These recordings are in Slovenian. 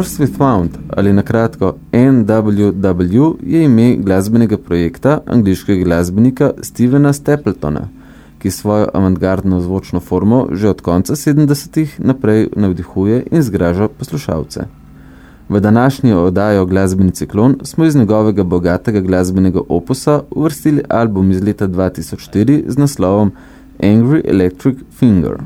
Nurse with Wound ali nakratko NWW je ime glasbenega projekta angliškega glasbenika Stevena Stapletona, ki svojo avantgardno zvočno formo že od konca 70-ih naprej navdihuje in zgraža poslušalce. V današnji oddajo glasbeni ciklon smo iz njegovega bogatega glasbenega opusa uvrstili album iz leta 2004 z naslovom Angry Electric Finger.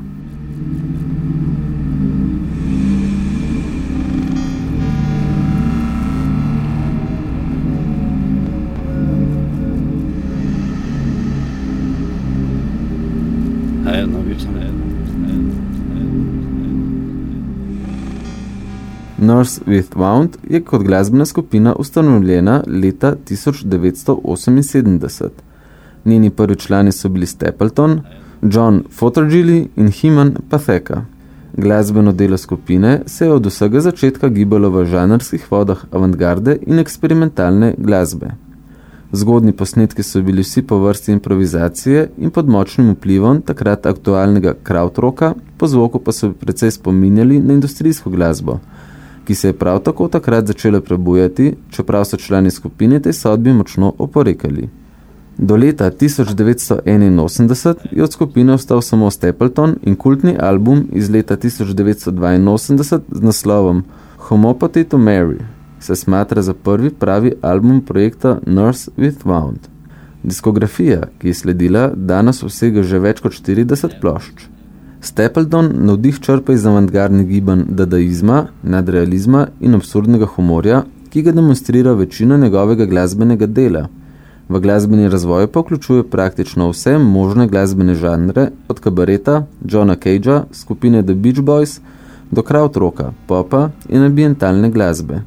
Nurse with Wound je kot glasbena skupina ustanovljena leta 1978. Njeni prvi člani so bili Stapleton, John Fottergilly in Himan Patheka. Glasbeno delo skupine se je od vsega začetka gibalo v žanrskih vodah avantgarde in eksperimentalne glasbe. Zgodni posnetki so bili vsi po vrsti improvizacije in pod močnim vplivom takrat aktualnega krautrocka, po zvoku pa so precej spominjali na industrijsko glasbo – ki se je prav tako takrat začela prebujati, čeprav so člani skupine tej sodbi močno oporekali. Do leta 1981 je od skupine ostal samo Stapleton in kultni album iz leta 1982 z naslovom Homopathy to Mary se smatra za prvi pravi album projekta Nurse with Wound. Diskografija, ki je sledila, danes vsega že več kot 40 plošč. Stapleton navdih črpa iz avantgardnih gibanj dadaizma, nadrealizma in absurdnega humorja, ki ga demonstrira večina njegovega glasbenega dela. V glasbeni razvoj pa vključuje praktično vse možne glasbene žanre, od kabareta, Johna Cage'a, skupine The Beach Boys, do krautrocka, popa in ambientalne glasbe.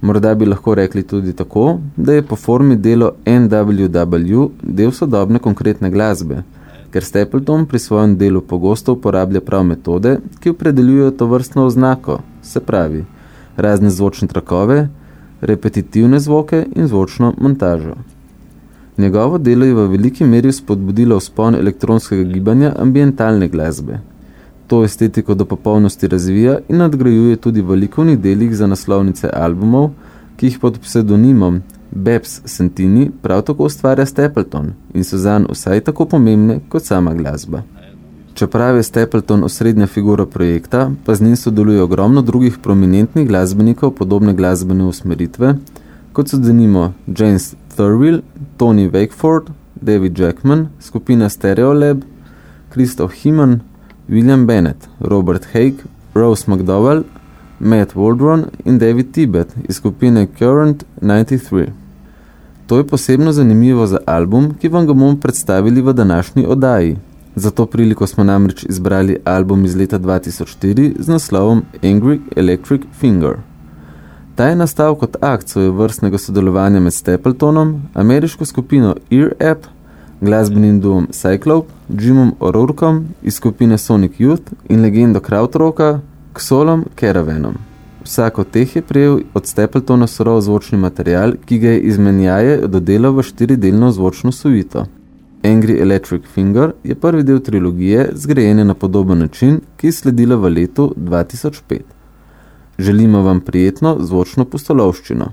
Morda bi lahko rekli tudi tako, da je po formi delo NWW del sodobne konkretne glasbe, ker Stapleton pri svojem delu pogosto uporablja prav metode, ki opredeljujejo to vrstno oznako, se pravi, razne zvočne trakove, repetitivne zvoke in zvočno montažo. Njegovo delo je v veliki meri spodbudilo vzpon elektronskega gibanja ambientalne glasbe. To estetiko do popolnosti razvija in nadgrajuje tudi v likovnih delih za naslovnice albumov, ki jih pod pseudonimom Babs Santini prav tako ustvarja Stapleton in so zanj vsaj tako pomembne kot sama glasba. Čeprav je Stapleton osrednja figura projekta, pa z njim sodeluje ogromno drugih prominentnih glasbenikov podobne glasbene usmeritve, kot so denimo James Thurville, Tony Wakeford, David Jackman, skupina Stereolab, Christoph Heeman, William Bennett, Robert Haig, Rose McDowell, Matt Waldron in David Tibet iz skupine Current 93. To je posebno zanimivo za album, ki vam ga bomo predstavili v današnji oddaji. Za to priliko smo namreč izbrali album iz leta 2004 z naslovom Angry Electric Finger. Ta je nastal kot akt svoje vrstnega sodelovanja med Stapletonom, ameriško skupino Ear App, glasbenim duom Cyclope, Jimom O'Rourkom iz skupine Sonic Youth in legendo Krautrocka, Xolom Caravanom. Vsak od teh je prejel od Stapletona surov zvočni material, ki ga je izmenjaje dodelal v štiridelno zvočno suito. Angry Electric Finger je prvi del trilogije, zgrajene na podoben način, ki je sledila v letu 2005. Želimo vam prijetno zvočno postolovščino.